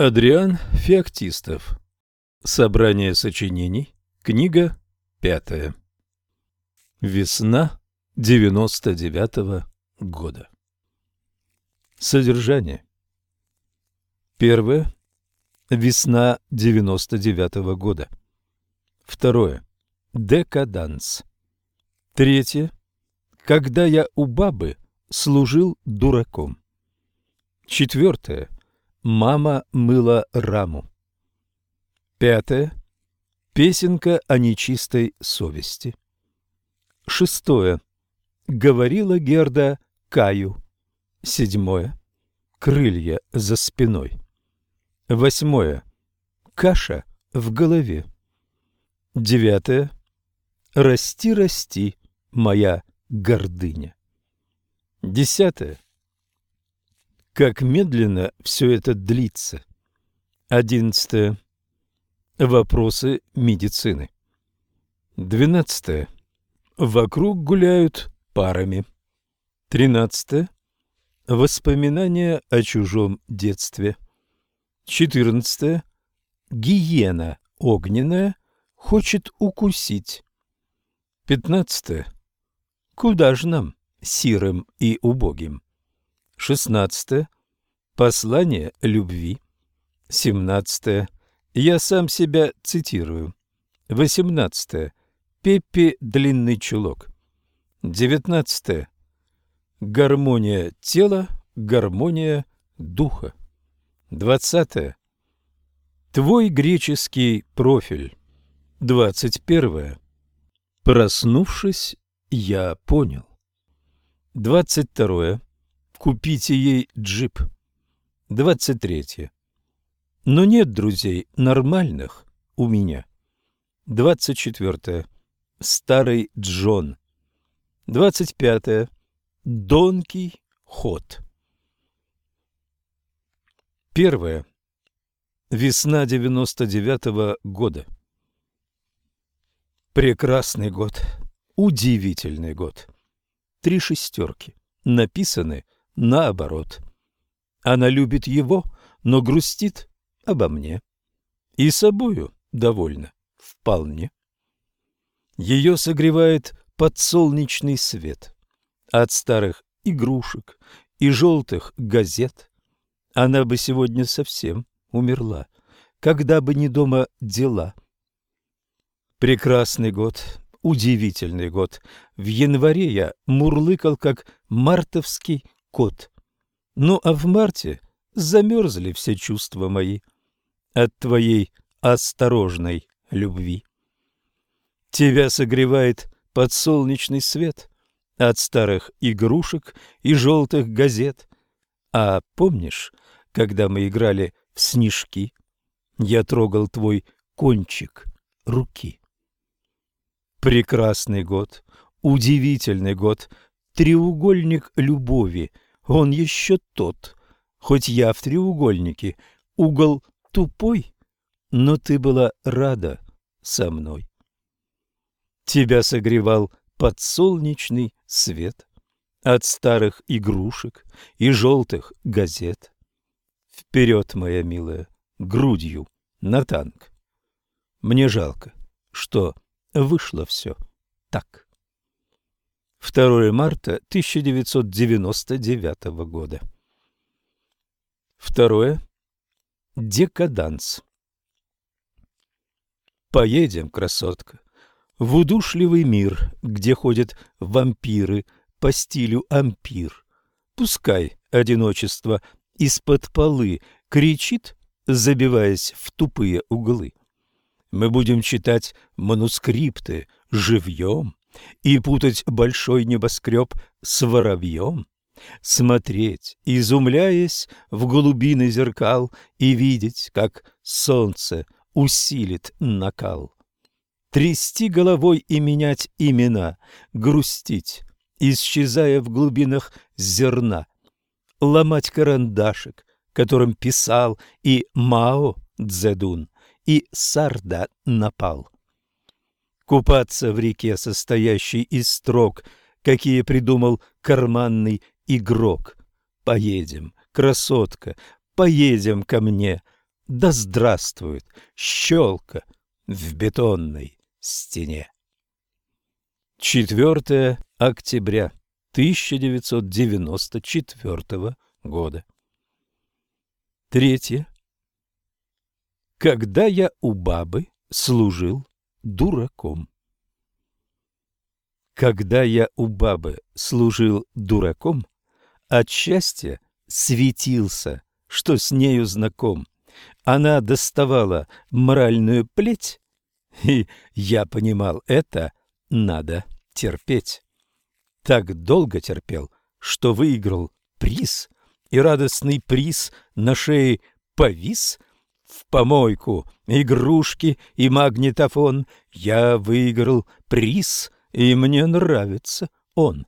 Адриан Феоктистов. Собрание сочинений. Книга пятая. Весна девяносто девятого года. Содержание. Первое. Весна девяносто девятого года. Второе. Декаданс. Третье. Когда я у бабы служил дураком. Четвертое. Мама мыла раму. Пятое. Песенка о нечистой совести. Шестое. Говорила Герда Каю. Седьмое. Крылья за спиной. Восьмое. Каша в голове. Девятое. Расти, расти, моя гордыня. Десятое. Как медленно все это длится. Одиннадцатое. Вопросы медицины. Двенадцатое. Вокруг гуляют парами. Тринадцатое. Воспоминания о чужом детстве. Четырнадцатое. Гиена огненная хочет укусить. Пятнадцатое. Куда же нам, сирым и убогим? Шестнадцатое. Послание любви. Семнадцатое. Я сам себя цитирую. Восемнадцатое. Пеппи длинный чулок. Девятнадцатое. Гармония тела, гармония духа. Двадцатое. Твой греческий профиль. Двадцать первое. Проснувшись, я понял. Двадцать второе. Купите ей джип. 23. Но нет друзей нормальных у меня. 24. Старый Джон. 25. Донкий ход. Первое. Весна 99-го года. Прекрасный год. Удивительный год. Три шестерки. Написаны наоборот. Она любит его, но грустит обо мне. И собою довольна вполне. Ее согревает подсолнечный свет. От старых игрушек и желтых газет она бы сегодня совсем умерла, когда бы не дома дела. Прекрасный год, удивительный год. В январе я мурлыкал, как мартовский кот. Ну а в марте замерзли все чувства мои от твоей осторожной любви. Тебя согревает подсолнечный свет от старых игрушек и желтых газет. А помнишь, когда мы играли в снежки, я трогал твой кончик руки? Прекрасный год, удивительный год, треугольник любови, он еще тот. Хоть я в треугольнике, угол тупой, но ты была рада со мной. Тебя согревал подсолнечный свет от старых игрушек и желтых газет. Вперед, моя милая, грудью на танк. Мне жалко, что вышло все так. 2 марта 1999 года. Второе. Декаданс. Поедем, красотка, в удушливый мир, где ходят вампиры по стилю ампир. Пускай одиночество из-под полы кричит, забиваясь в тупые углы. Мы будем читать манускрипты живьем, и путать большой небоскреб с воробьем, смотреть, изумляясь в глубины зеркал, и видеть, как солнце усилит накал. Трясти головой и менять имена, грустить, исчезая в глубинах зерна, ломать карандашик, которым писал и Мао Цзэдун, и Сарда напал купаться в реке, состоящей из строк, какие придумал карманный игрок. Поедем, красотка, поедем ко мне, Да здравствует щелка в бетонной стене. 4 октября 1994 года. Третье. Когда я у бабы служил дураком. Когда я у бабы служил дураком, от счастья светился, что с нею знаком. Она доставала моральную плеть, и я понимал, это надо терпеть. Так долго терпел, что выиграл приз, и радостный приз на шее повис в помойку, игрушки и магнитофон. Я выиграл приз — и мне нравится он.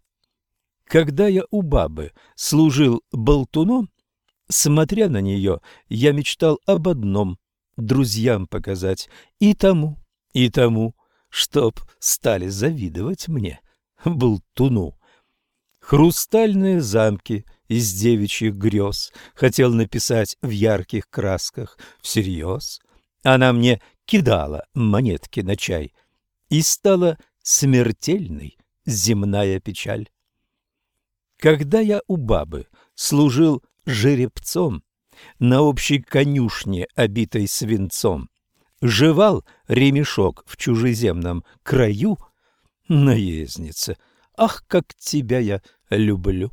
Когда я у бабы служил болтуном, смотря на нее, я мечтал об одном — друзьям показать и тому, и тому, чтоб стали завидовать мне, болтуну. Хрустальные замки из девичьих грез хотел написать в ярких красках всерьез. Она мне кидала монетки на чай, и стало смертельной земная печаль. Когда я у бабы служил жеребцом на общей конюшне, обитой свинцом, жевал ремешок в чужеземном краю, наездница, ах, как тебя я люблю!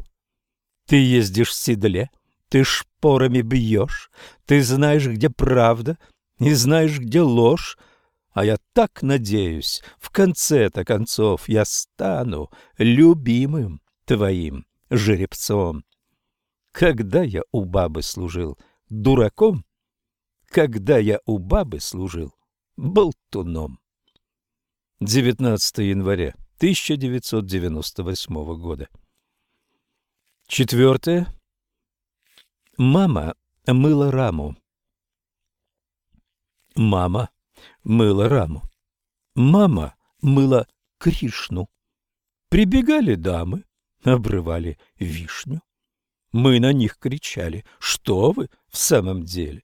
Ты ездишь в седле, ты шпорами бьешь, ты знаешь, где правда, и знаешь, где ложь, а я так надеюсь, в конце-то концов я стану любимым твоим жеребцом. Когда я у бабы служил дураком, когда я у бабы служил болтуном. 19 января 1998 года. Четвертое. Мама мыла раму. Мама мыла раму. Мама мыла Кришну. Прибегали дамы, обрывали вишню. Мы на них кричали «Что вы в самом деле?»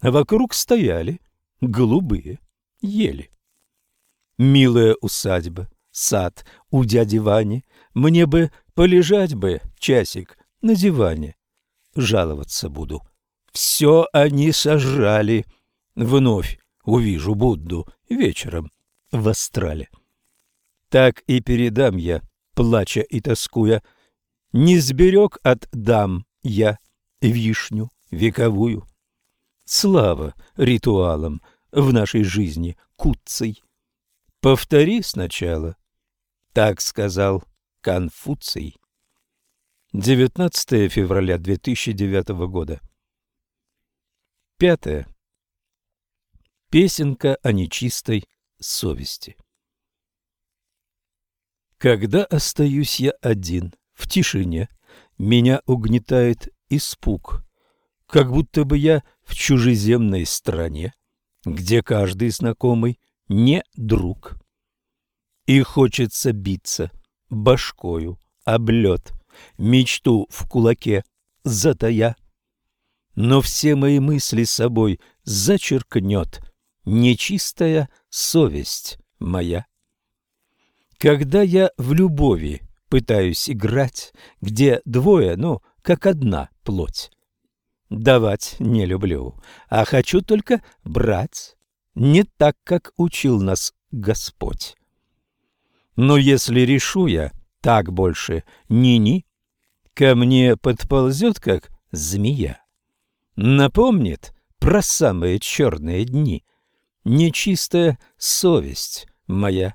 А вокруг стояли голубые ели. Милая усадьба, сад у дяди Вани, Мне бы полежать бы часик на диване. Жаловаться буду. Все они сожрали. Вновь увижу Будду вечером в астрале. Так и передам я, плача и тоскуя, не сберег от дам я вишню вековую. Слава ритуалам в нашей жизни куцей. Повтори сначала, так сказал Конфуций. 19 февраля 2009 года. Пятое. Песенка о нечистой совести. Когда остаюсь я один, в тишине, меня угнетает испуг, как будто бы я в чужеземной стране, где каждый знакомый не друг. И хочется биться башкою об лед, мечту в кулаке затая. Но все мои мысли собой зачеркнет нечистая совесть моя. Когда я в любови пытаюсь играть, где двое, ну, как одна плоть. Давать не люблю, а хочу только брать, не так, как учил нас Господь. Но если решу я так больше ни-ни, ко мне подползет, как змея. Напомнит про самые черные дни — нечистая совесть моя.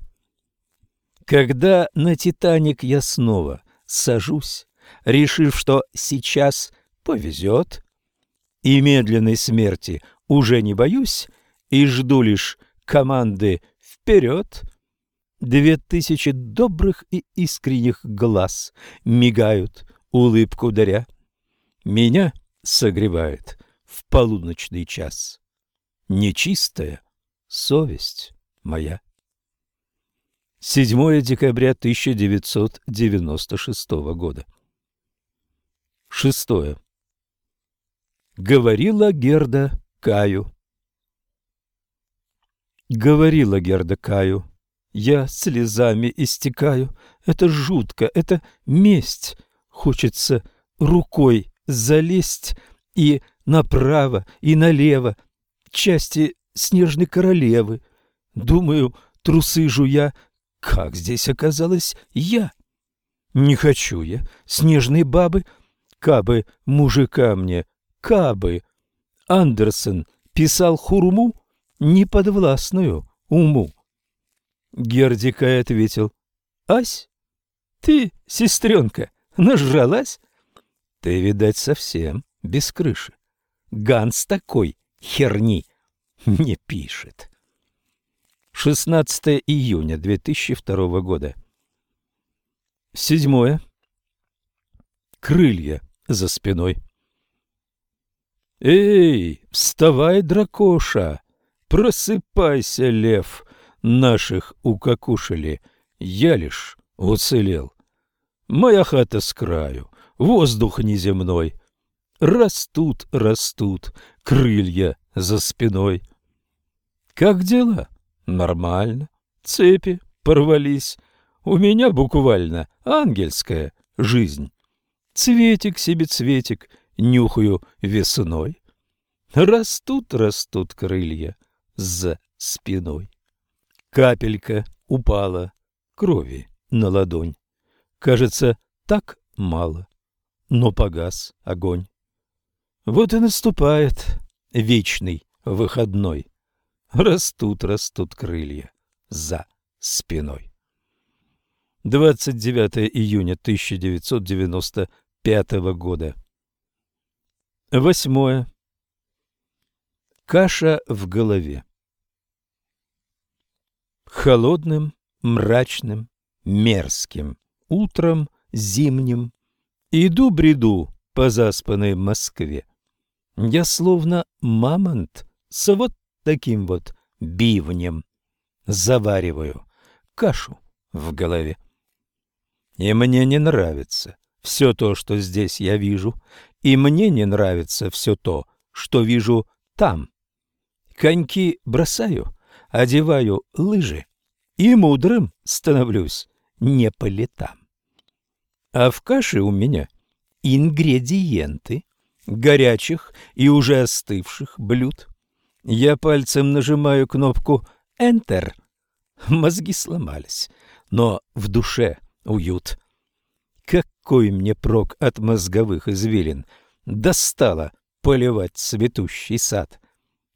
Когда на «Титаник» я снова сажусь, решив, что сейчас повезет, и медленной смерти уже не боюсь, и жду лишь команды «Вперед!», Две тысячи добрых и искренних глаз мигают, улыбку даря. Меня согревает в полуночный час нечистая совесть моя. 7 декабря 1996 года. Шестое. Говорила Герда Каю. Говорила Герда Каю, я слезами истекаю, это жутко, это месть, хочется рукой залезть и направо, и налево, части снежной королевы. Думаю, трусы жуя, как здесь оказалась я? Не хочу я снежной бабы, кабы мужика мне, кабы. Андерсон писал хурму неподвластную уму. Гердикай ответил, «Ась, ты, сестренка, нажралась?» «Ты, видать, совсем без крыши. Ганс такой херни не пишет». 16 июня 2002 года. Седьмое. Крылья за спиной. Эй, вставай, дракоша! Просыпайся, лев! Наших укокушали, я лишь уцелел. Моя хата с краю, воздух неземной. Растут, растут крылья за спиной. Как дела? Нормально. Цепи порвались. У меня буквально ангельская жизнь. Цветик себе цветик, нюхаю весной. Растут, растут крылья за спиной. Капелька упала крови на ладонь. Кажется, так мало, но погас огонь. Вот и наступает вечный выходной. Растут, растут крылья за спиной. 29 июня 1995 года. Восьмое. Каша в голове. Холодным, мрачным, мерзким утром зимним иду-бреду по заспанной Москве. Я словно мамонт с вот таким вот бивнем завариваю кашу в голове. И мне не нравится все то, что здесь я вижу, и мне не нравится все то, что вижу там. Коньки бросаю, одеваю лыжи и мудрым становлюсь не по летам. А в каше у меня ингредиенты горячих и уже остывших блюд. Я пальцем нажимаю кнопку Enter. Мозги сломались, но в душе уют. Какой мне прок от мозговых извилин? Достало поливать цветущий сад.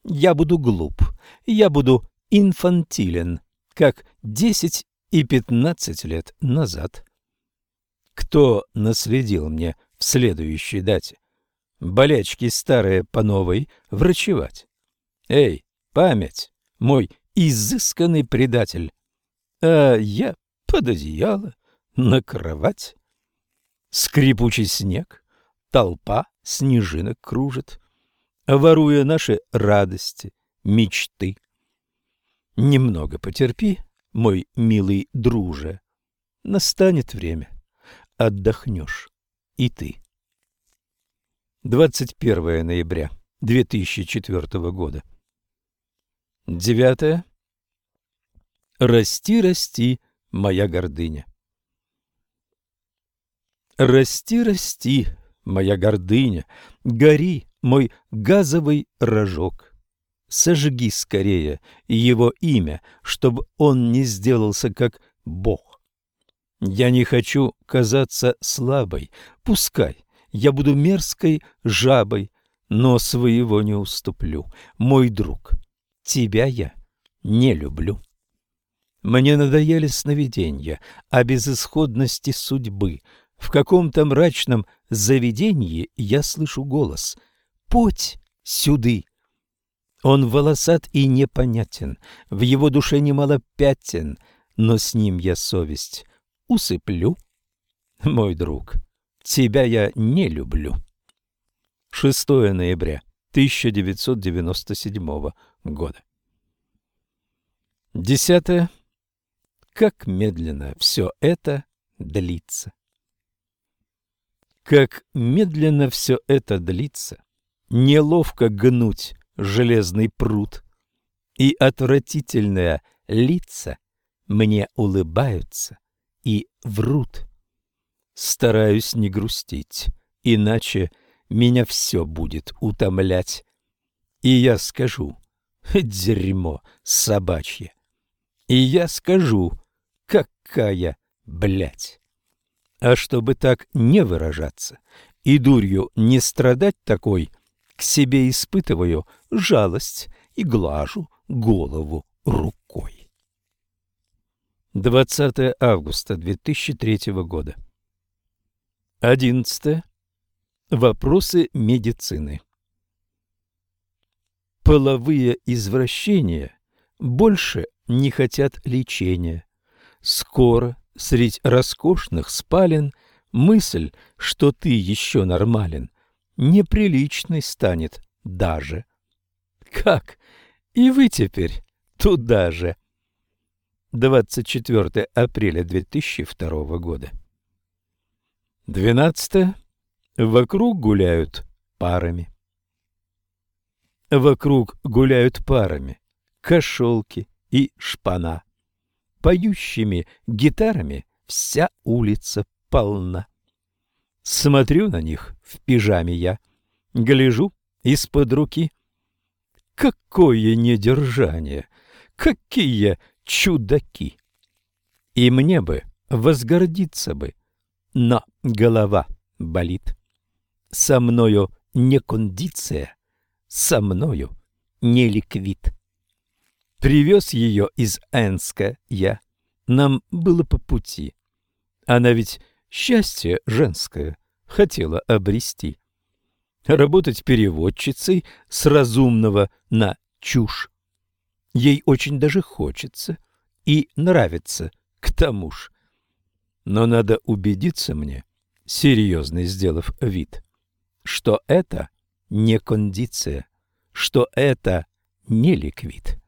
Я буду глуп, я буду инфантилен, как десять и пятнадцать лет назад. Кто наследил мне в следующей дате? Болячки старые по новой врачевать. Эй, память, мой изысканный предатель. А я под одеяло, на кровать. Скрипучий снег, толпа снежинок кружит, воруя наши радости, мечты. Немного потерпи, мой милый друже, настанет время, отдохнешь и ты. 21 ноября 2004 года. Девятое. Расти, расти, моя гордыня. Расти, расти, моя гордыня, гори, мой газовый рожок. Сожги скорее его имя, чтобы он не сделался как Бог. Я не хочу казаться слабой, пускай я буду мерзкой жабой, но своего не уступлю, мой друг. Тебя я не люблю. Мне надоели сновидения о безысходности судьбы. В каком-то мрачном заведении я слышу голос «Путь сюды!» Он волосат и непонятен, в его душе немало пятен, но с ним я совесть усыплю. Мой друг, тебя я не люблю. 6 ноября 1997 года. Десятое. Как медленно все это длится. Как медленно все это длится. Неловко гнуть железный пруд, и отвратительные лица мне улыбаются и врут. Стараюсь не грустить, иначе меня все будет утомлять. И я скажу, дерьмо собачье. И я скажу, какая блядь. А чтобы так не выражаться и дурью не страдать такой, к себе испытываю жалость и глажу голову рукой. 20 августа 2003 года. 11. Вопросы медицины. Половые извращения больше не хотят лечения. Скоро средь роскошных спален мысль, что ты еще нормален, неприличной станет даже. Как? И вы теперь туда же. 24 апреля 2002 года. 12. Вокруг гуляют парами. Вокруг гуляют парами кошелки и шпана. Поющими гитарами вся улица полна. Смотрю на них в пижаме я, гляжу из-под руки. Какое недержание! Какие чудаки! И мне бы возгордиться бы, но голова болит. Со мною не кондиция, со мною не ликвид. Привез ее из Энска я. Нам было по пути. Она ведь счастье женское хотела обрести. Работать переводчицей с разумного на чушь. Ей очень даже хочется и нравится к тому ж. Но надо убедиться мне, серьезно сделав вид, что это не кондиция, что это не ликвид.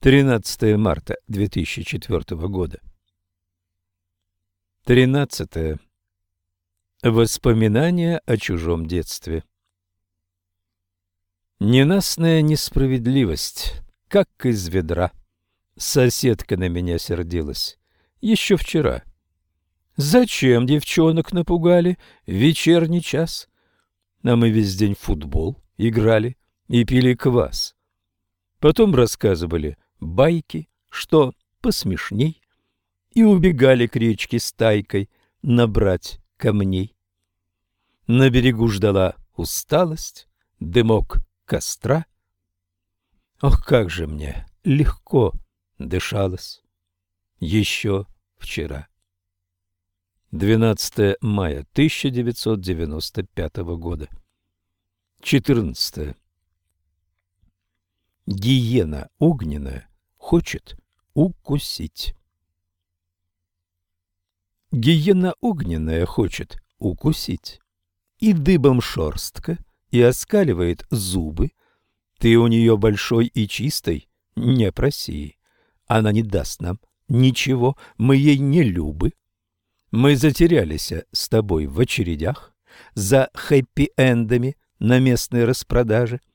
13 марта 2004 года. 13. Воспоминания о чужом детстве. Ненастная несправедливость, как из ведра. Соседка на меня сердилась. Еще вчера. Зачем девчонок напугали вечерний час? А мы весь день в футбол играли и пили квас. Потом рассказывали байки, что посмешней, и убегали к речке стайкой набрать камней. На берегу ждала усталость, дымок костра. Ох, как же мне легко дышалось еще вчера. 12 мая 1995 года. 14. Гиена огненная хочет укусить. Гиена огненная хочет укусить. И дыбом шерстка, и оскаливает зубы. Ты у нее большой и чистой, не проси. Она не даст нам ничего, мы ей не любы. Мы затерялись с тобой в очередях за хэппи-эндами на местной распродаже —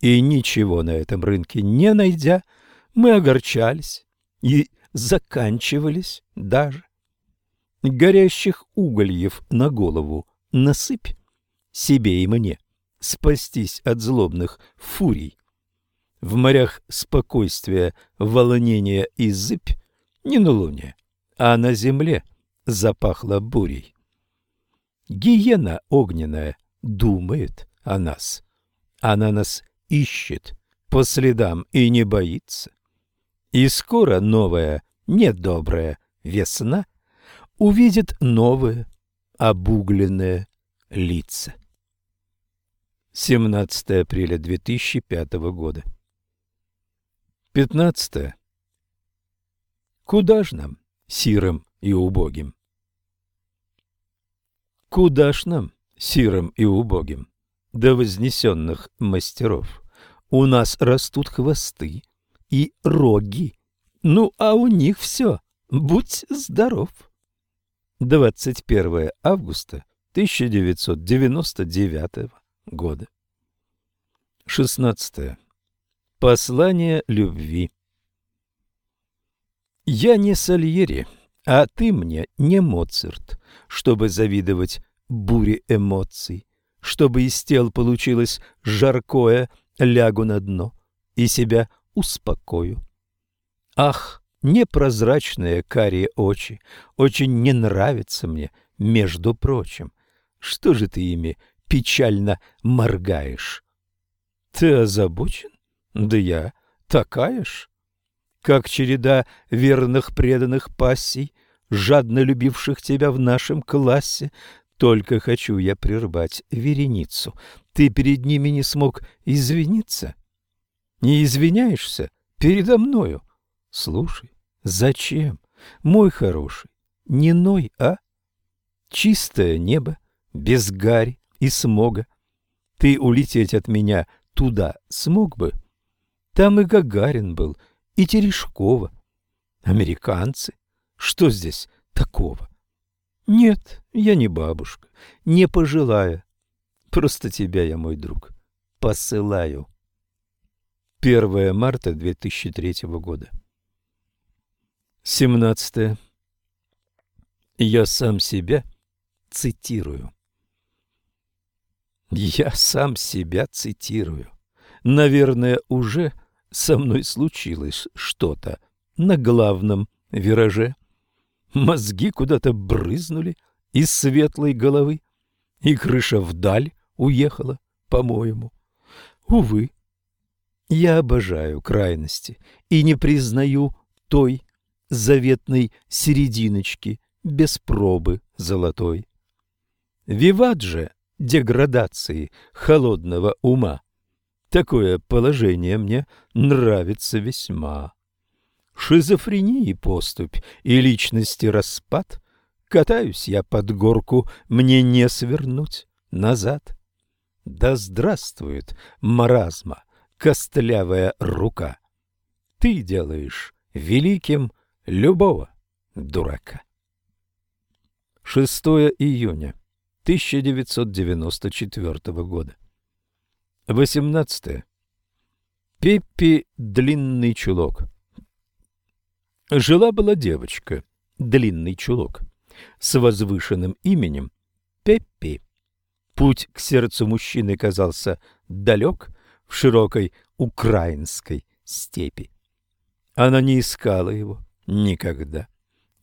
и ничего на этом рынке не найдя, мы огорчались и заканчивались даже. Горящих угольев на голову насыпь себе и мне, спастись от злобных фурий. В морях спокойствия, волнения и зыбь не на луне, а на земле запахло бурей. Гиена огненная думает о нас. Она нас ищет по следам и не боится. И скоро новая, недобрая весна увидит новые, обугленные лица. 17 апреля 2005 года. 15. Куда ж нам, сирым и убогим? Куда ж нам, сирым и убогим, до вознесенных мастеров? У нас растут хвосты и роги. Ну, а у них все. Будь здоров. 21 августа 1999 года. 16. Послание любви. Я не Сальери, а ты мне не Моцарт, чтобы завидовать буре эмоций, чтобы из тел получилось жаркое, лягу на дно и себя успокою. Ах, непрозрачные карие очи, очень не нравятся мне, между прочим. Что же ты ими печально моргаешь? Ты озабочен? Да я такая ж. Как череда верных преданных пассий, жадно любивших тебя в нашем классе, только хочу я прервать вереницу. Ты перед ними не смог извиниться? Не извиняешься передо мною? Слушай, зачем, мой хороший, не ной, а? Чистое небо, без гари и смога. Ты улететь от меня туда смог бы? Там и Гагарин был, и Терешкова. Американцы. Что здесь такого? Нет, я не бабушка, не пожилая. Просто тебя я, мой друг, посылаю. 1 марта 2003 года. 17. Я сам себя цитирую. Я сам себя цитирую. Наверное, уже со мной случилось что-то на главном вираже. Мозги куда-то брызнули из светлой головы, и крыша вдаль уехала, по-моему. Увы, я обожаю крайности и не признаю той заветной серединочки без пробы золотой. Виват же деградации холодного ума. Такое положение мне нравится весьма. Шизофрении поступь и личности распад. Катаюсь я под горку, мне не свернуть назад. Да здравствует маразма, костлявая рука. Ты делаешь великим любого дурака. 6 июня 1994 года. 18. Пеппи Длинный Чулок. Жила-была девочка, Длинный Чулок, с возвышенным именем Пеппи. Путь к сердцу мужчины казался далек в широкой украинской степи. Она не искала его никогда,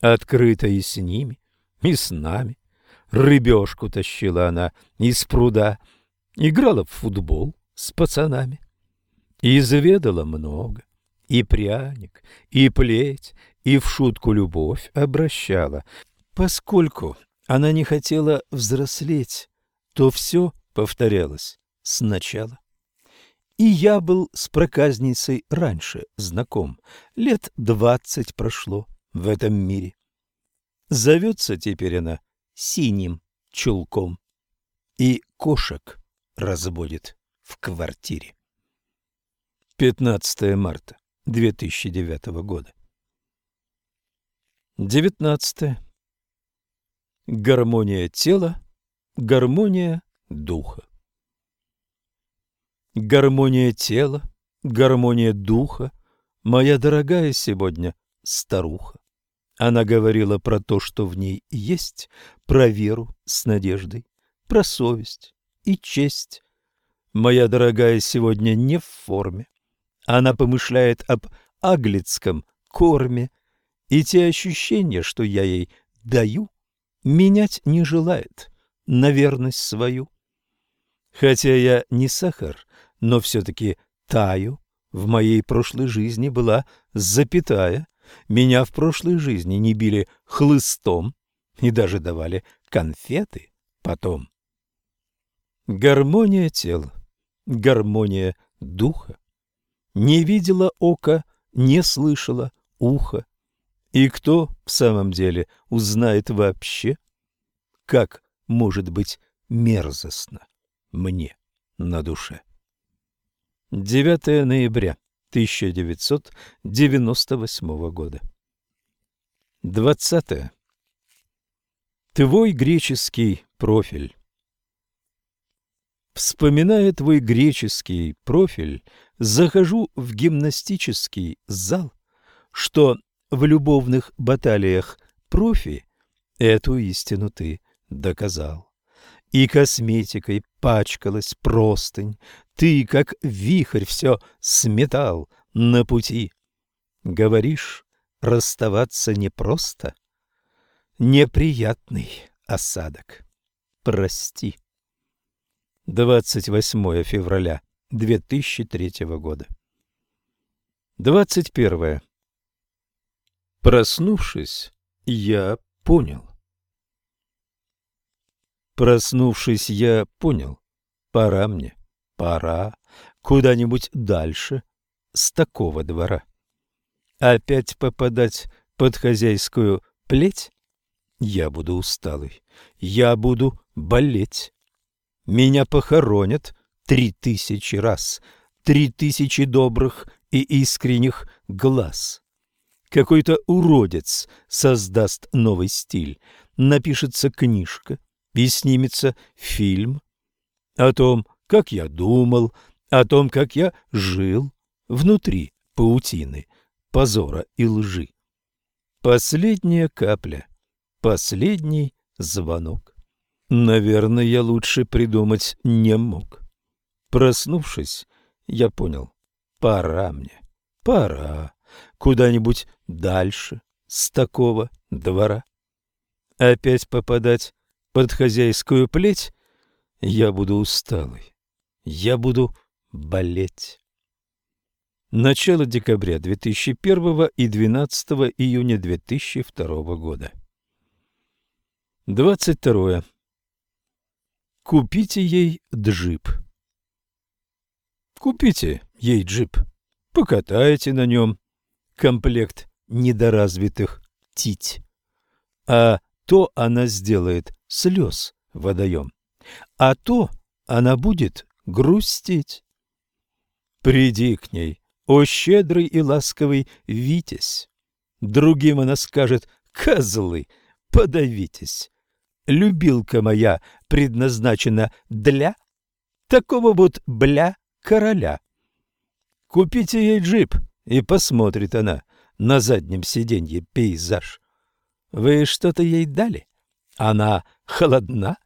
открыто и с ними, и с нами, Рыбешку тащила она из пруда, играла в футбол с пацанами. И заведала много, и пряник, и плеть, и в шутку любовь обращала. Поскольку она не хотела взрослеть, то все повторялось сначала. И я был с проказницей раньше знаком. Лет двадцать прошло в этом мире. Зовется теперь она синим чулком и кошек разводит в квартире. 15 марта 2009 года. 19. Гармония тела, гармония духа. Гармония тела, гармония духа, моя дорогая сегодня старуха. Она говорила про то, что в ней есть, про веру с надеждой, про совесть и честь. Моя дорогая сегодня не в форме. Она помышляет об аглицком корме, и те ощущения, что я ей даю, менять не желает на верность свою. Хотя я не сахар, но все-таки таю, в моей прошлой жизни была запятая, меня в прошлой жизни не били хлыстом и даже давали конфеты потом. Гармония тела, гармония духа. Не видела око, не слышала ухо. И кто в самом деле узнает вообще, как может быть мерзостно мне на душе? 9 ноября 1998 года. 20. Твой греческий профиль. Вспоминая твой греческий профиль, захожу в гимнастический зал, что в любовных баталиях профи эту истину ты доказал. И косметикой пачкалась простынь, ты, как вихрь, все сметал на пути. Говоришь, расставаться непросто? Неприятный осадок. Прости. 28 февраля 2003 года. 21. Проснувшись, я понял. Проснувшись, я понял. Пора мне, пора куда-нибудь дальше с такого двора. Опять попадать под хозяйскую плеть? Я буду усталый, я буду болеть. Меня похоронят три тысячи раз, три тысячи добрых и искренних глаз. Какой-то уродец создаст новый стиль, напишется книжка и снимется фильм о том, как я думал, о том, как я жил внутри паутины позора и лжи. Последняя капля, последний звонок. Наверное, я лучше придумать не мог. Проснувшись, я понял, пора мне, пора куда-нибудь дальше с такого двора. Опять попадать под хозяйскую плеть я буду усталый, я буду болеть. Начало декабря 2001 и 12 июня 2002 года. 22. Купите ей джип. Купите ей джип, покатайте на нем комплект недоразвитых тить. А то она сделает слез водоем, а то она будет грустить. Приди к ней, о щедрый и ласковый Витязь. Другим она скажет, козлы, подавитесь любилка моя предназначена для такого вот бля короля. Купите ей джип, и посмотрит она на заднем сиденье пейзаж. Вы что-то ей дали? Она холодна,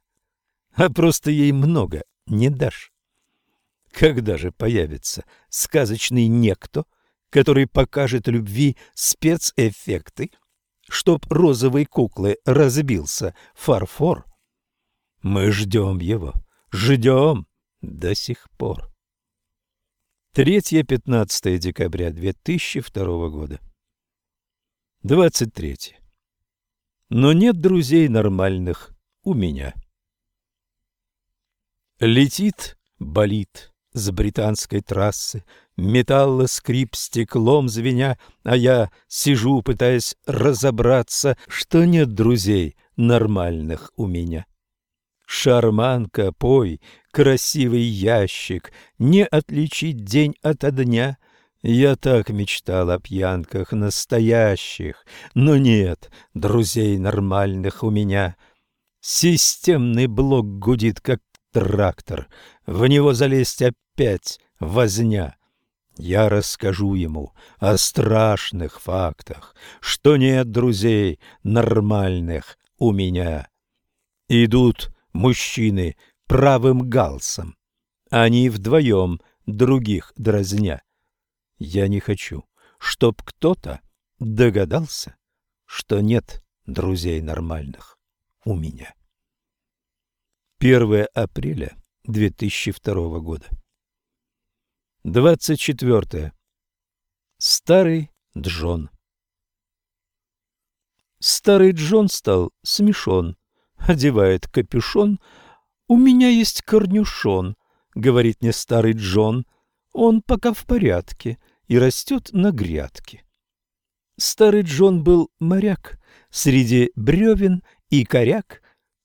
а просто ей много не дашь. Когда же появится сказочный некто, который покажет любви спецэффекты, чтоб розовой куклы разбился фарфор. Мы ждем его, ждем до сих пор. 3-15 декабря 2002 года. 23. Но нет друзей нормальных у меня. Летит, болит с британской трассы металлоскрип стеклом звеня, а я сижу, пытаясь разобраться, что нет друзей нормальных у меня. Шарманка, пой, красивый ящик, не отличить день ото дня. Я так мечтал о пьянках настоящих, но нет друзей нормальных у меня. Системный блок гудит, как трактор, в него залезть опять возня. Я расскажу ему о страшных фактах, что нет друзей нормальных у меня. Идут мужчины правым галсом, они вдвоем других дразня. Я не хочу, чтоб кто-то догадался, что нет друзей нормальных у меня. 1 апреля 2002 года. 24. Старый Джон Старый Джон стал смешон, одевает капюшон. «У меня есть корнюшон», — говорит мне старый Джон. «Он пока в порядке и растет на грядке». Старый Джон был моряк среди бревен и коряк,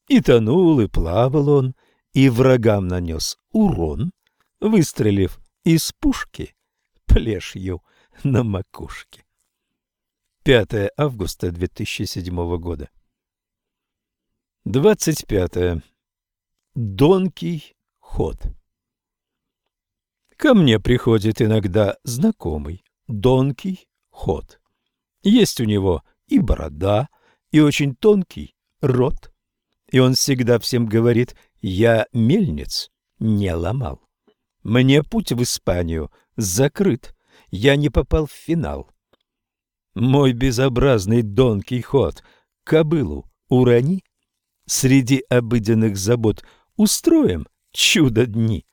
и тонул, и плавал он, и врагам нанес урон, выстрелив из пушки плешью на макушке. 5 августа 2007 года. 25. Донкий ход. Ко мне приходит иногда знакомый Донкий ход. Есть у него и борода, и очень тонкий рот. И он всегда всем говорит «я мельниц не ломал». Мне путь в Испанию закрыт, я не попал в финал. Мой безобразный Дон Кихот, кобылу урони, среди обыденных забот устроим чудо-дни.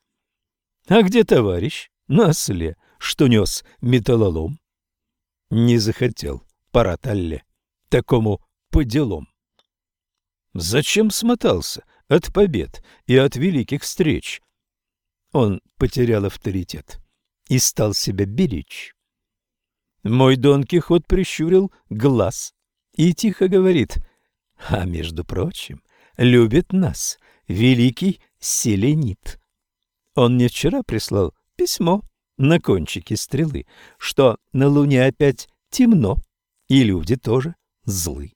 А где товарищ на осле, что нес металлолом? Не захотел пора Талле, такому по делам. Зачем смотался от побед и от великих встреч? Он потерял авторитет и стал себя беречь. Мой Дон Кихот прищурил глаз и тихо говорит, а между прочим, любит нас великий селенит. Он мне вчера прислал письмо на кончике стрелы, что на луне опять темно, и люди тоже злы.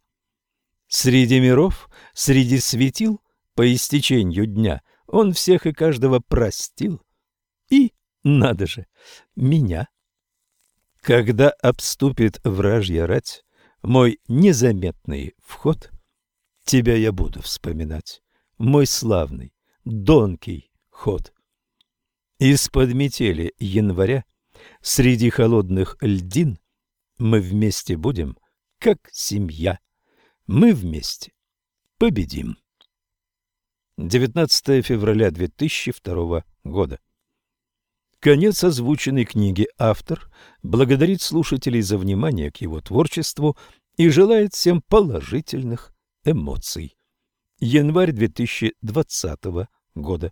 Среди миров, среди светил, по истечению дня, он всех и каждого простил. И, надо же, меня. Когда обступит вражья рать, мой незаметный вход, тебя я буду вспоминать, мой славный, донкий ход. Из-под метели января, среди холодных льдин, мы вместе будем, как семья. Мы вместе победим. 19 февраля 2002 года. Конец озвученной книги. Автор благодарит слушателей за внимание к его творчеству и желает всем положительных эмоций. Январь 2020 года.